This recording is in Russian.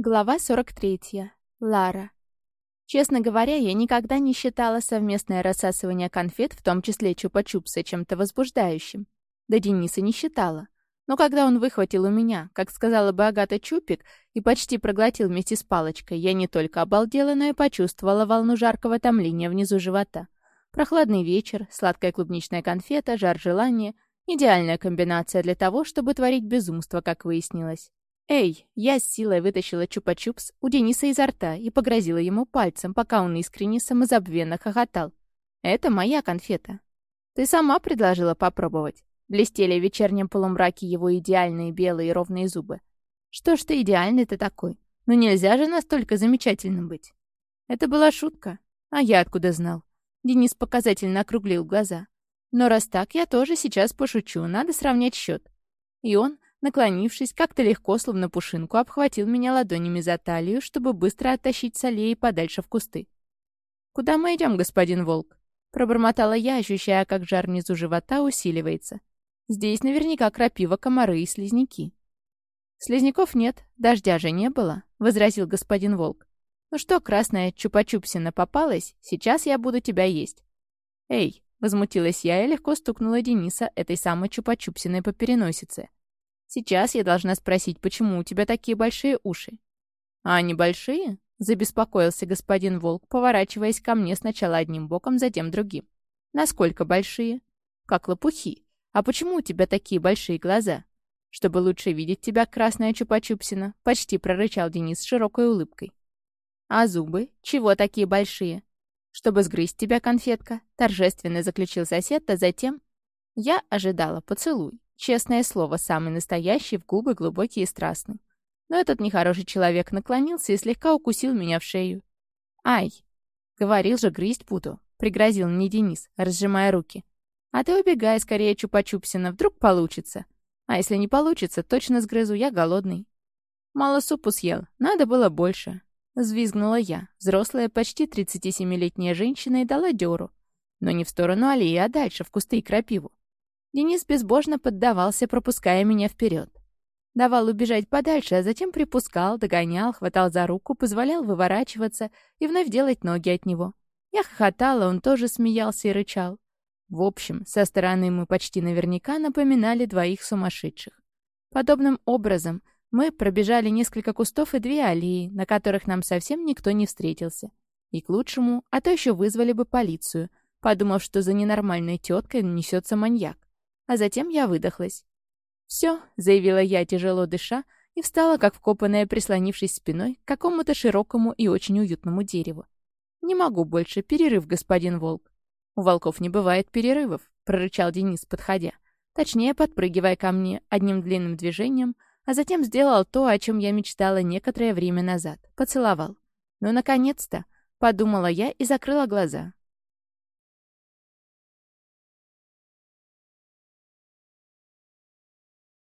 Глава 43. Лара. Честно говоря, я никогда не считала совместное рассасывание конфет, в том числе чупа-чупса, чем-то возбуждающим. Да Дениса не считала. Но когда он выхватил у меня, как сказала бы Агата Чупик, и почти проглотил вместе с палочкой, я не только обалдела, но и почувствовала волну жаркого томления внизу живота. Прохладный вечер, сладкая клубничная конфета, жар желания — идеальная комбинация для того, чтобы творить безумство, как выяснилось. «Эй!» Я с силой вытащила чупа-чупс у Дениса изо рта и погрозила ему пальцем, пока он искренне самозабвенно хохотал. «Это моя конфета». «Ты сама предложила попробовать». Блестели в вечернем полумраке его идеальные белые ровные зубы. «Что ж ты идеальный-то такой? Ну нельзя же настолько замечательным быть». Это была шутка. А я откуда знал? Денис показательно округлил глаза. Но раз так, я тоже сейчас пошучу, надо сравнять счет. И он, наклонившись, как-то легко, словно пушинку, обхватил меня ладонями за талию, чтобы быстро оттащить с подальше в кусты. «Куда мы идем, господин Волк?» Пробормотала я, ощущая, как жар внизу живота усиливается. Здесь наверняка крапива, комары и слизняки. «Слизняков нет, дождя же не было», — возразил господин Волк. «Ну что, красная чупа-чупсина попалась, сейчас я буду тебя есть». «Эй!» — возмутилась я и легко стукнула Дениса этой самой чупа-чупсиной по переносице. Сейчас я должна спросить, почему у тебя такие большие уши?» «А они большие?» — забеспокоился господин Волк, поворачиваясь ко мне сначала одним боком, затем другим. «Насколько большие?» «Как лопухи. А почему у тебя такие большие глаза?» «Чтобы лучше видеть тебя, красная чупа-чупсина», — почти прорычал Денис с широкой улыбкой. «А зубы? Чего такие большие?» «Чтобы сгрызть тебя, конфетка», — торжественно заключил сосед, а затем... Я ожидала поцелуй. Честное слово, самый настоящий, в губы глубокий и страстный. Но этот нехороший человек наклонился и слегка укусил меня в шею. «Ай!» «Говорил же, грызть буду», — пригрозил мне Денис, разжимая руки. «А ты убегай скорее, Чупа-Чупсина, вдруг получится. А если не получится, точно сгрызу, я голодный». «Мало супу съел, надо было больше», — взвизгнула я, взрослая, почти 37-летняя женщина, и дала дёру. Но не в сторону аллеи, а дальше, в кусты и крапиву. Денис безбожно поддавался, пропуская меня вперед. Давал убежать подальше, а затем припускал, догонял, хватал за руку, позволял выворачиваться и вновь делать ноги от него. Я хохотала, он тоже смеялся и рычал. В общем, со стороны мы почти наверняка напоминали двоих сумасшедших. Подобным образом мы пробежали несколько кустов и две аллеи, на которых нам совсем никто не встретился. И к лучшему, а то еще вызвали бы полицию, подумав, что за ненормальной теткой несется маньяк а затем я выдохлась. «Все», — заявила я, тяжело дыша, и встала, как вкопанная, прислонившись спиной к какому-то широкому и очень уютному дереву. «Не могу больше, перерыв, господин Волк». «У волков не бывает перерывов», — прорычал Денис, подходя. Точнее, подпрыгивая ко мне одним длинным движением, а затем сделал то, о чем я мечтала некоторое время назад. Поцеловал. «Ну, наконец-то!» — подумала я и закрыла глаза.